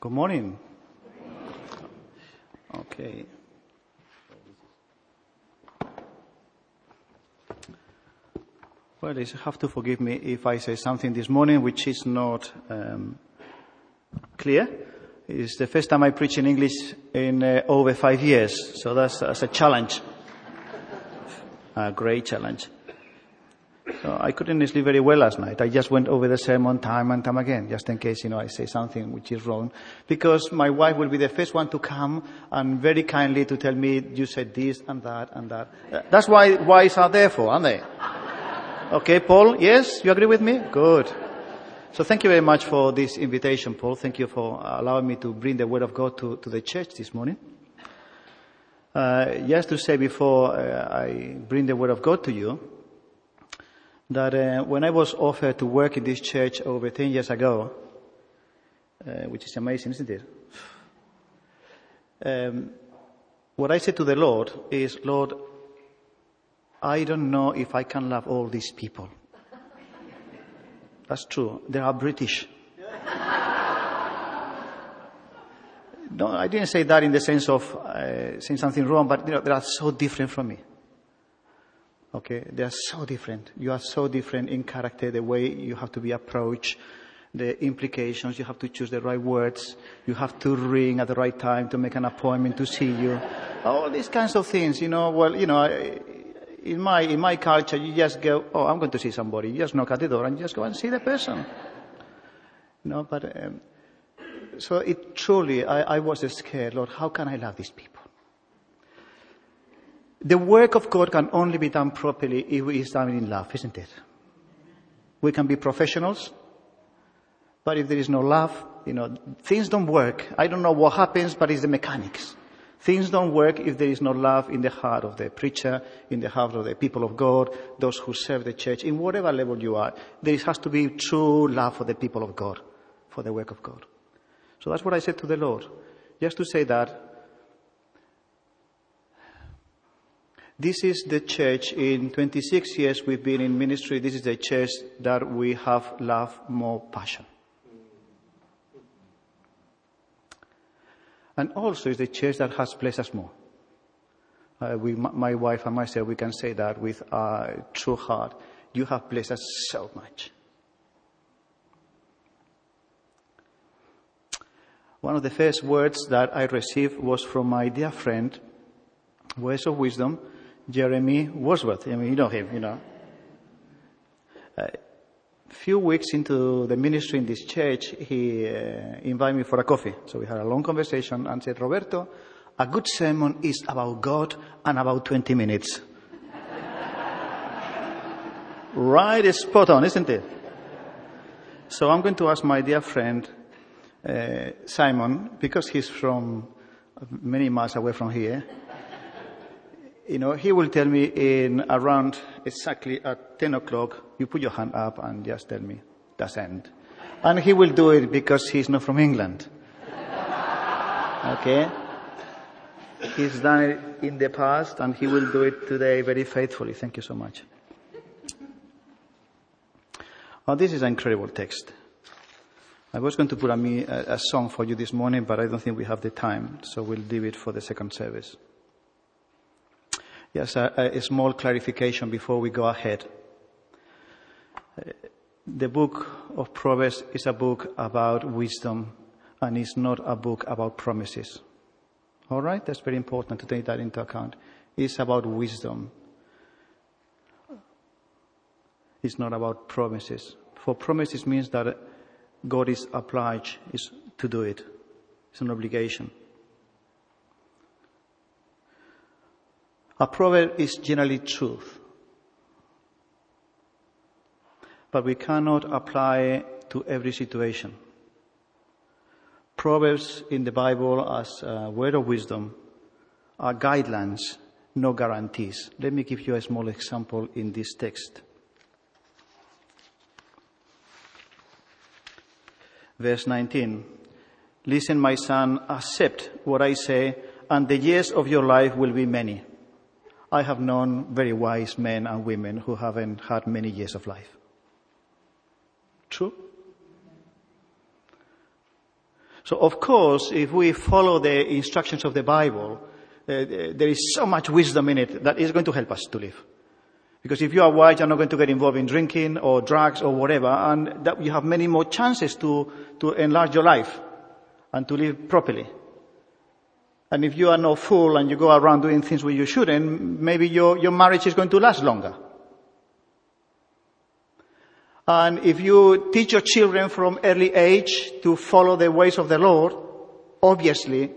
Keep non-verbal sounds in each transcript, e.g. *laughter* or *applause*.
Good morning. Okay. Well, you have to forgive me if I say something this morning which is not um, clear. It's the first time I preach in English in uh, over five years, so that's, that's a challenge. a great challenge. I couldn't sleep very well last night. I just went over the sermon time and time again, just in case, you know, I say something which is wrong. Because my wife will be the first one to come and very kindly to tell me, you said this and that and that. Uh, That's why wives are there for, aren't they? Okay, Paul, yes? You agree with me? Good. So thank you very much for this invitation, Paul. Thank you for allowing me to bring the Word of God to, to the church this morning. Uh, just to say before uh, I bring the Word of God to you, that uh, when I was offered to work in this church over 10 years ago, uh, which is amazing, isn't it? Um, what I said to the Lord is, Lord, I don't know if I can love all these people. That's true. They are British. no, I didn't say that in the sense of uh, saying something wrong, but you know, they are so different from me. Okay, they are so different. You are so different in character, the way you have to be approached, the implications, you have to choose the right words, you have to ring at the right time to make an appointment to see you. All these kinds of things, you know, well, you know, in my, in my culture, you just go, oh, I'm going to see somebody. You just knock at the door and you just go and see the person. Know, but, um, so it truly, I, I was scared, Lord, how can I love these people? The work of God can only be done properly if it is done in love, isn't it? We can be professionals, but if there is no love, you know, things don't work. I don't know what happens, but it's the mechanics. Things don't work if there is no love in the heart of the preacher, in the heart of the people of God, those who serve the church, in whatever level you are. There has to be true love for the people of God, for the work of God. So that's what I said to the Lord. Just to say that This is the church in 26 years we've been in ministry. This is the church that we have loved more passion. And also it's the church that has blessed us more. Uh, we, my wife and myself, we can say that with our true heart. You have blessed us so much. One of the first words that I received was from my dear friend, Words of Wisdom, Jeremy Wordsworth. I mean, you know him, you know. A few weeks into the ministry in this church, he uh, invited me for a coffee. So we had a long conversation and said, Roberto, a good sermon is about God and about 20 minutes. *laughs* right is spot on, isn't it? So I'm going to ask my dear friend, uh, Simon, because he's from many miles away from here, you know, he will tell me in around exactly at 10 o'clock, you put your hand up and just tell me, that's end. And he will do it because he's not from England. *laughs* Okay? He's done it in the past and he will do it today very faithfully. Thank you so much. Oh, this is an incredible text. I was going to put a, a, a song for you this morning, but I don't think we have the time, so we'll leave it for the second service. Yes, a, a small clarification before we go ahead. The book of Proverbs is a book about wisdom and it's not a book about promises. All right? That's very important to take that into account. It's about wisdom. It's not about promises. For promises means that God is obliged to do it. It's an obligation. A proverb is generally truth, but we cannot apply it to every situation. Proverbs in the Bible as a word of wisdom are guidelines, no guarantees. Let me give you a small example in this text. Verse 19. Listen, my son, accept what I say, and the years of your life will be many. I have known very wise men and women who haven't had many years of life. True? So of course, if we follow the instructions of the Bible, uh, there is so much wisdom in it that is going to help us to live. Because if you are wise, you're not going to get involved in drinking or drugs or whatever, and that you have many more chances to, to enlarge your life and to live properly. And if you are no fool and you go around doing things where you shouldn't, maybe your, your marriage is going to last longer. And if you teach your children from early age to follow the ways of the Lord, obviously,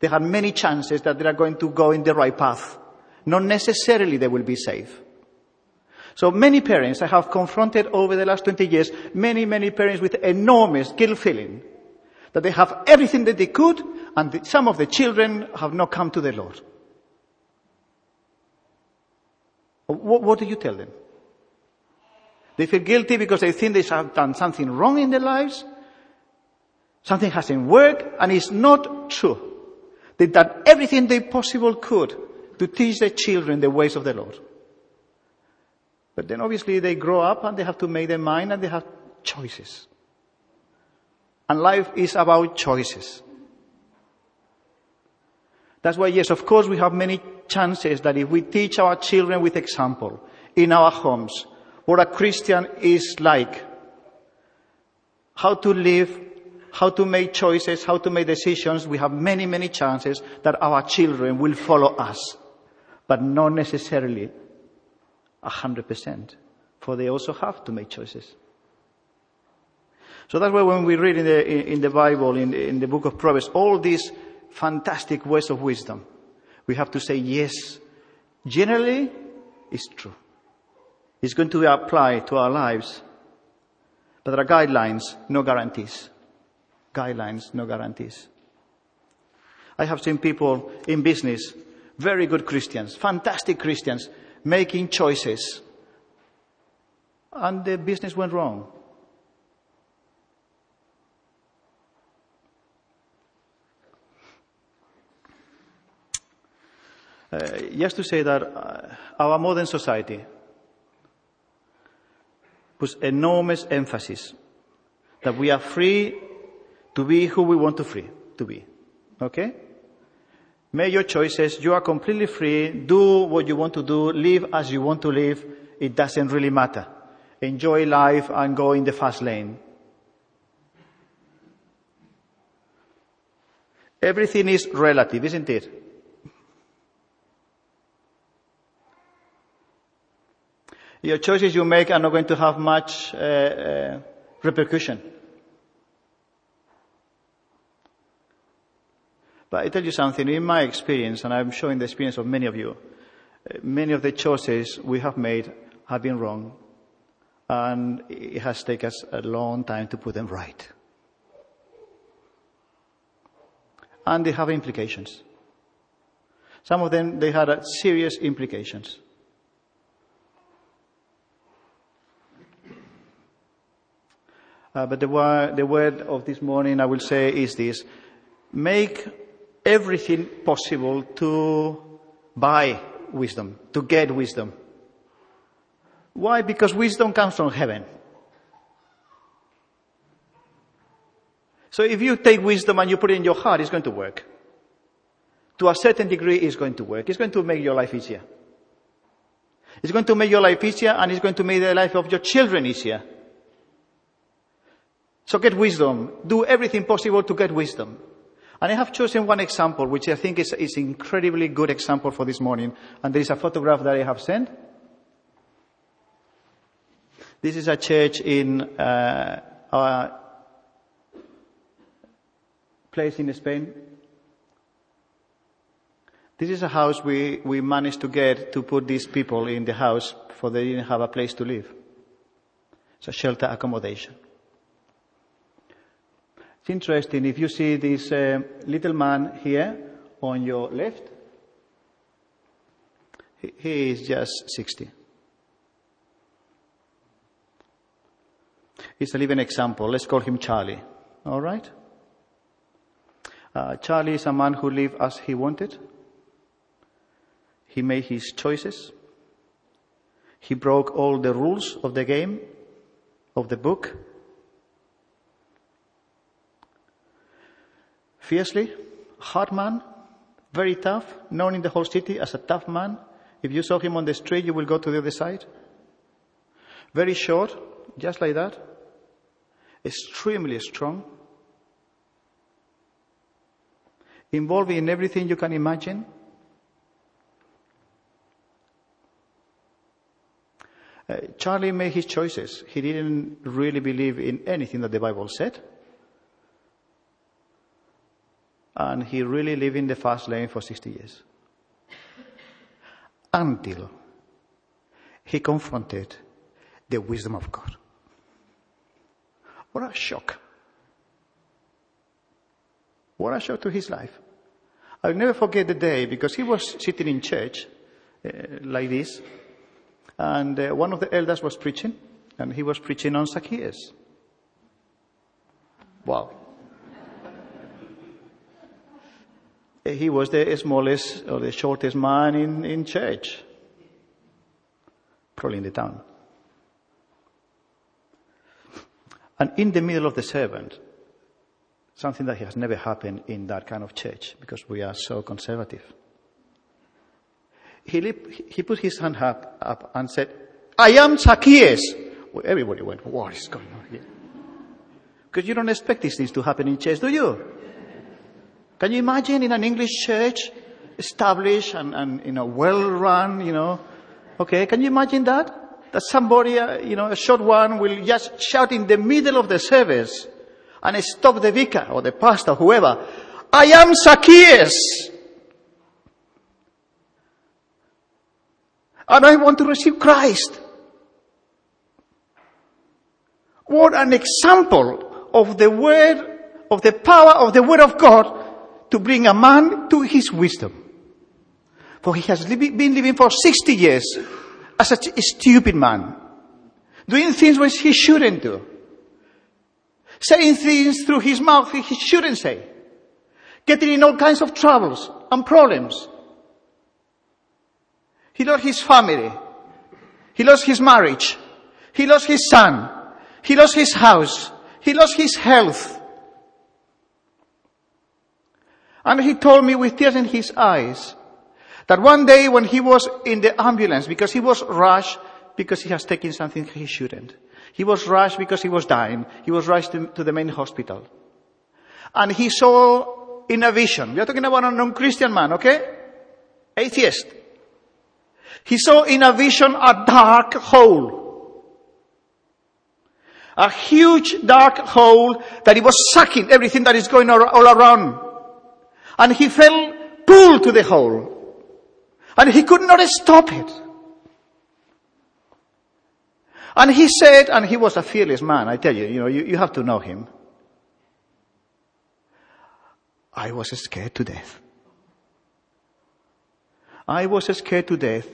they have many chances that they are going to go in the right path. Not necessarily they will be safe. So many parents I have confronted over the last 20 years, many, many parents with enormous guilt feeling that they have everything that they could and some of the children have not come to the Lord. What, what do you tell them? They feel guilty because they think they have done something wrong in their lives. Something hasn't worked and it's not true. They've done everything they possible could to teach their children the ways of the Lord. But then obviously they grow up and they have to make their mind and they have choices. And life is about choices. That's why, yes, of course, we have many chances that if we teach our children with example in our homes, what a Christian is like, how to live, how to make choices, how to make decisions, we have many, many chances that our children will follow us, but not necessarily hundred percent, for they also have to make choices. So that's why when we read in the, in the Bible, in in the book of Proverbs, all these fantastic words of wisdom, we have to say yes. Generally, it's true It's going to apply to our lives. But there are guidelines, no guarantees. Guidelines, no guarantees. I have seen people in business, very good Christians, fantastic Christians, making choices. And the business went wrong. Just to say that uh, our modern society, puts enormous emphasis that we are free to be who we want to free to be. Okay? Make your choices. You are completely free. Do what you want to do. Live as you want to live. It doesn't really matter. Enjoy life and go in the fast lane. Everything is relative, isn't it? Your choices you make are not going to have much uh, uh, repercussion. But I tell you something, in my experience, and I'm showing the experience of many of you, uh, many of the choices we have made have been wrong. And it has taken us a long time to put them right. And they have implications. Some of them, they had serious implications. Uh, but the, the word of this morning I will say is this. Make everything possible to buy wisdom, to get wisdom. Why? Because wisdom comes from heaven. So if you take wisdom and you put it in your heart, it's going to work. To a certain degree, it's going to work. It's going to make your life easier. It's going to make your life easier and it's going to make the life of your children easier. So get wisdom. Do everything possible to get wisdom. And I have chosen one example, which I think is, is incredibly good example for this morning. And there is a photograph that I have sent. This is a church in uh, our place in Spain. This is a house we, we managed to get to put these people in the house for they didn't have a place to live. It's a shelter accommodation. It's interesting if you see this uh, little man here on your left, he, is just 60. He's a living example. Let's call him Charlie. All right? Uh, Charlie is a man who lived as he wanted. He made his choices. He broke all the rules of the game, of the book. Fiercely, hard man, very tough, known in the whole city as a tough man. If you saw him on the street, you will go to the other side. Very short, just like that. Extremely strong. Involved in everything you can imagine. Uh, Charlie made his choices. He didn't really believe in anything that the Bible said. And he really lived in the fast lane for 60 years. Until he confronted the wisdom of God. What a shock. What a shock to his life. I'll never forget the day because he was sitting in church uh, like this and uh, one of the elders was preaching, and he was preaching on Zacchaeus. Wow. He was the smallest or the shortest man in, in church, probably in the town. And in the middle of the servant, something that has never happened in that kind of church because we are so conservative he, he put his hand up, up and said, I am Zacchaeus. Well, everybody went, what is going on here? Because you don't expect these things to happen in church, do you? Can you imagine in an English church, established and, and you know, well run, you know? Okay, can you imagine that? That somebody, uh, you know, a short one will just shout in the middle of the service and stop the vicar or the pastor, whoever. I am Zacchaeus. And I want to receive Christ. What an example of the word, of the power of the word of God to bring a man to his wisdom. For he has been living for 60 years as a stupid man. Doing things which he shouldn't do. Saying things through his mouth he shouldn't say. Getting in all kinds of troubles and problems. He lost his family. He lost his marriage. He lost his son. He lost his house. He lost his health. And he told me with tears in his eyes that one day when he was in the ambulance because he was rushed because he has taken something he shouldn't. He was rushed because he was dying. He was rushed to, the main hospital. And he saw in a vision. We are talking about a non-Christian man, okay? Atheist. He saw in a vision a dark hole. A huge dark hole that he was sucking everything that is going all around. And he fell pulled to the hole. And he could not stop it. And he said, and he was a fearless man, I tell you, you know, you, you have to know him. I was scared to death. I was scared to death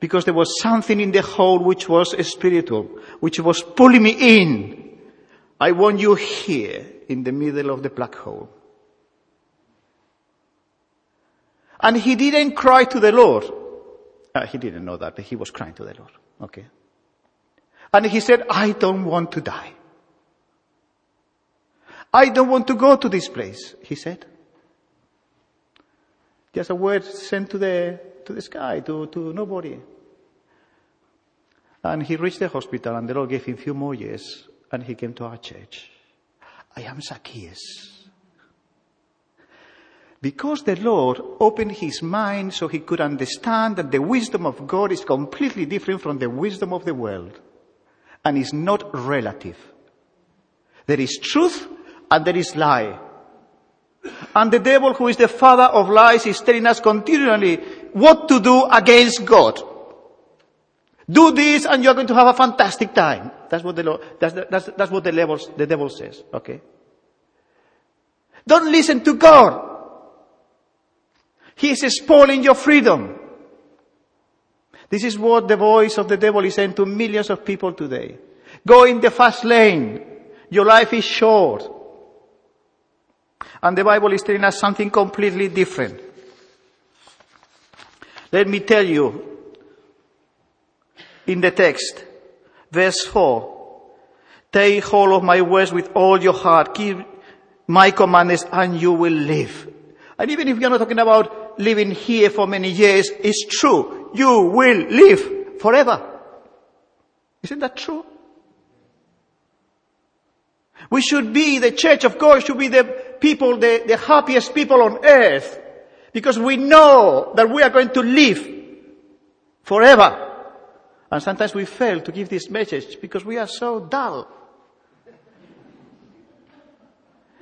because there was something in the hole which was spiritual, which was pulling me in. I want you here in the middle of the black hole. And he didn't cry to the Lord. Uh, he didn't know that, but he was crying to the Lord. Okay. And he said, I don't want to die. I don't want to go to this place, he said. Just a word sent to the to the sky, to, to nobody. And he reached the hospital and the Lord gave him a few more years and he came to our church. I am Zacchaeus. Because the Lord opened his mind so he could understand that the wisdom of God is completely different from the wisdom of the world and is not relative. There is truth and there is lie. And the devil, who is the father of lies, is telling us continually what to do against God. Do this and you're going to have a fantastic time. That's what the, that's, that's, that's what the, levels, the devil says. Okay. Don't listen to God. He is spoiling your freedom. This is what the voice of the devil is saying to millions of people today. Go in the fast lane. Your life is short. And the Bible is telling us something completely different. Let me tell you, in the text, verse 4, take hold of my words with all your heart. Keep, my commandments and you will live. And even if you're not talking about living here for many years, is true. You will live forever. Isn't that true? We should be, the church of God should be the people, the, the happiest people on earth. Because we know that we are going to live forever. And sometimes we fail to give this message because we are so dull.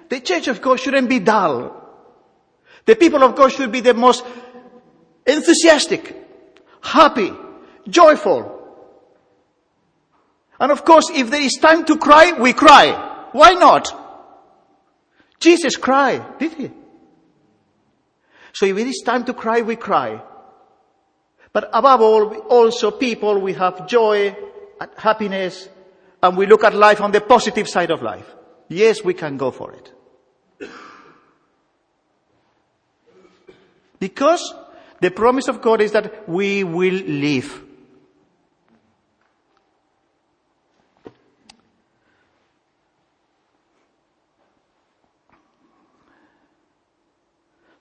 The church of God shouldn't be dull. The people of God should be the most enthusiastic, happy, joyful. And of course, if there is time to cry, we cry. Why not? Jesus cried, did he? So if it is time to cry, we cry. But above all, also people, we have joy and happiness, and we look at life on the positive side of life. Yes, we can go for it. Because the promise of God is that we will live.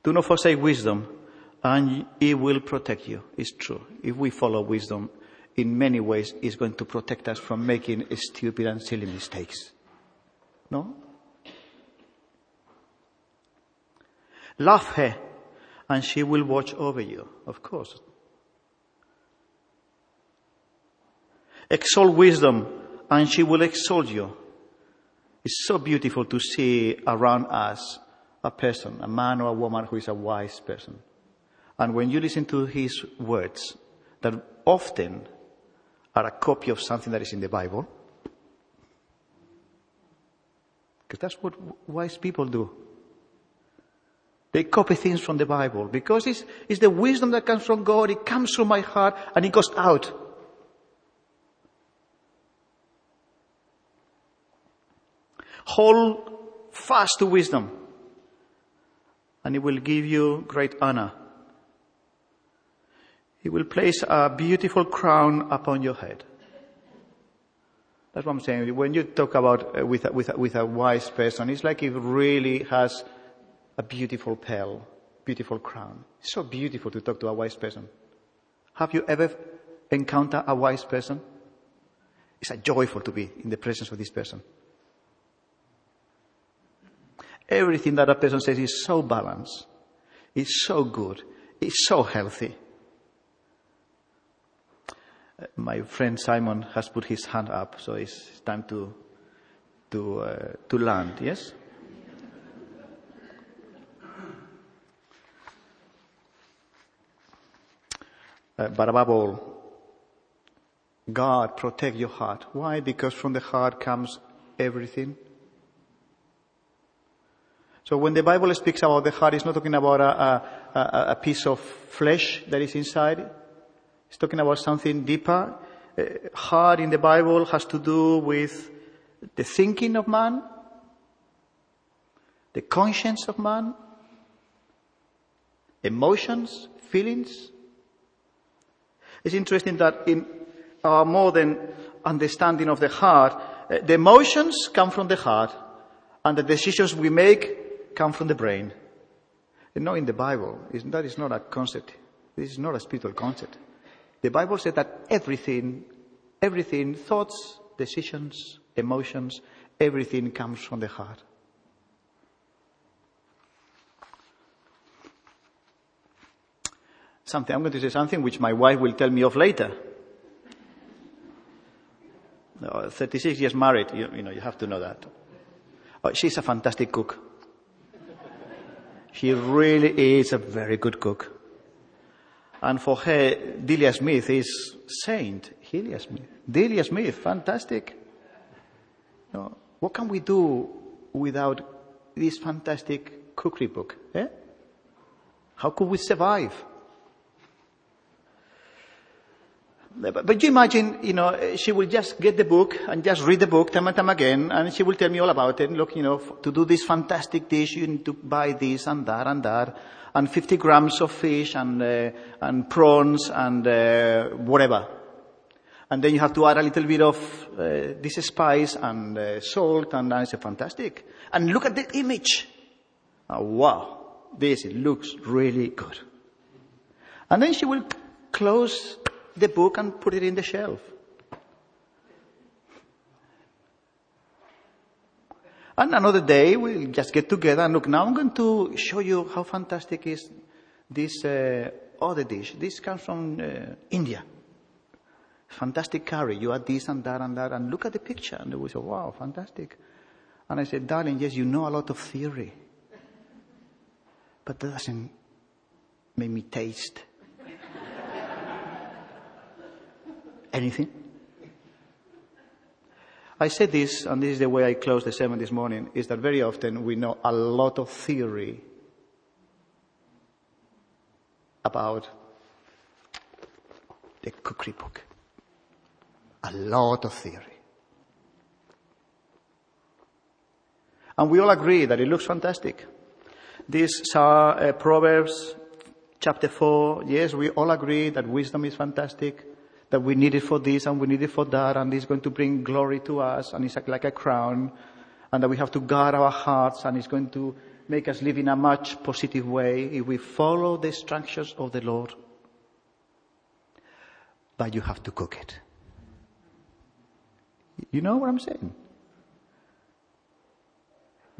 Do not forsake wisdom, and it will protect you. It's true. If we follow wisdom, in many ways, it's going to protect us from making stupid and silly mistakes. No? Love her, and she will watch over you, of course. Exalt wisdom, and she will exalt you. It's so beautiful to see around us a person, a man or a woman who is a wise person. And when you listen to his words, that often are a copy of something that is in the Bible, because that's what wise people do. They copy things from the Bible because it's, it's the wisdom that comes from God. It comes from my heart and it goes out. Hold fast to wisdom and it will give you great honor. It will place a beautiful crown upon your head. That's what I'm saying. When you talk about uh, with, a, with, a, with a wise person, it's like he really has a beautiful pearl, beautiful crown. It's so beautiful to talk to a wise person. Have you ever encountered a wise person? It's a joyful to be in the presence of this person. Everything that a person says is so balanced, it's so good, it's so healthy. My friend Simon has put his hand up, so it's time to to uh, to land. Yes. Uh, but above all, God protect your heart. Why? Because from the heart comes everything. So when the Bible speaks about the heart, it's not talking about a, a, a piece of flesh that is inside. It's talking about something deeper. Uh, heart in the Bible has to do with the thinking of man, the conscience of man, emotions, feelings. It's interesting that in our modern understanding of the heart, uh, the emotions come from the heart, and the decisions we make come from the brain. And not in the Bible. That is not a concept. This is not a spiritual concept. The Bible said that everything, everything, thoughts, decisions, emotions, everything comes from the heart. Something, I'm going to say something which my wife will tell me of later. 36 years married, you, you know, you have to know that. Oh, she's a fantastic cook. She really is a very good cook. And for her, Delia Smith is saint. Delia Smith. Delia Smith, fantastic. Know, what can we do without this fantastic cookery book? Eh? How could we survive? But, but you imagine, you know, she will just get the book and just read the book time and time again, and she will tell me all about it. Look, you know, to do this fantastic dish, you need to buy this and that and that, and 50 grams of fish and uh, and prawns and uh, whatever. And then you have to add a little bit of uh, this spice and uh, salt, and then it's fantastic. And look at the image. Oh, wow, this it looks really good. And then she will close the book and put it in the shelf. And another day we'll just get together and look. Now I'm going to show you how fantastic is this uh, other dish. This comes from uh, India. Fantastic curry. You add this and that and that, and look at the picture. And we say, "Wow, fantastic." And I said, "Darling, yes, you know a lot of theory, but that doesn't make me taste anything." I said this, and this is the way I closed the sermon this morning, is that very often we know a lot of theory about the cookery book. A lot of theory. And we all agree that it looks fantastic. These are uh, Proverbs chapter 4. Yes, we all agree that wisdom is fantastic that we need it for this and we need it for that and it's going to bring glory to us and it's like a crown and that we have to guard our hearts and it's going to make us live in a much positive way if we follow the instructions of the Lord. But you have to cook it. You know what I'm saying?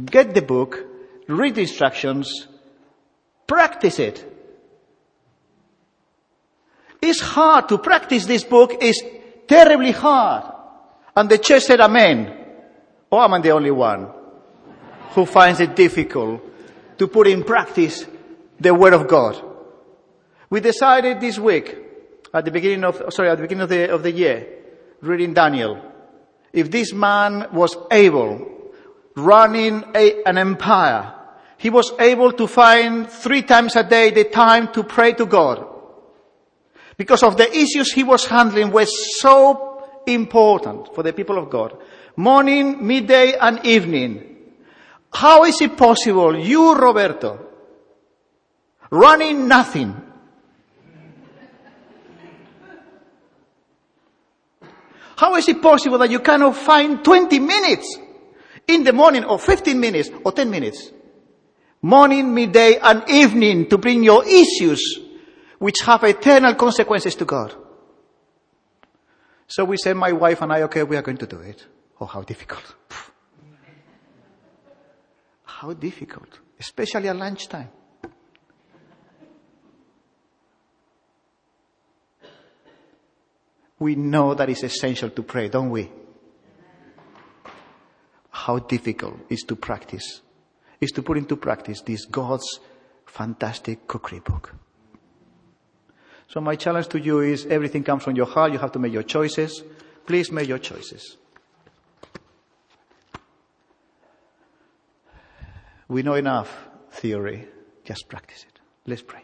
Get the book, read the instructions, practice it. It's hard to practice this book. It's terribly hard. And the church said amen. Oh, am I the only one who finds it difficult to put in practice the word of God? We decided this week, at the beginning of, sorry, at the beginning of the, of the year, reading Daniel, if this man was able, running a, an empire, he was able to find three times a day the time to pray to God because of the issues he was handling were so important for the people of God. Morning, midday, and evening. How is it possible, you, Roberto, running nothing, How is it possible that you cannot find 20 minutes in the morning or 15 minutes or 10 minutes? Morning, midday and evening to bring your issues which have eternal consequences to God. So we said, my wife and I, okay, we are going to do it. Oh, how difficult. *laughs* How difficult, especially at lunchtime. We know that it's essential to pray, don't we? How difficult is to practice, is to put into practice this God's fantastic cookery book. So my challenge to you is everything comes from your heart. You have to make your choices. Please make your choices. We know enough theory. Just practice it. Let's pray.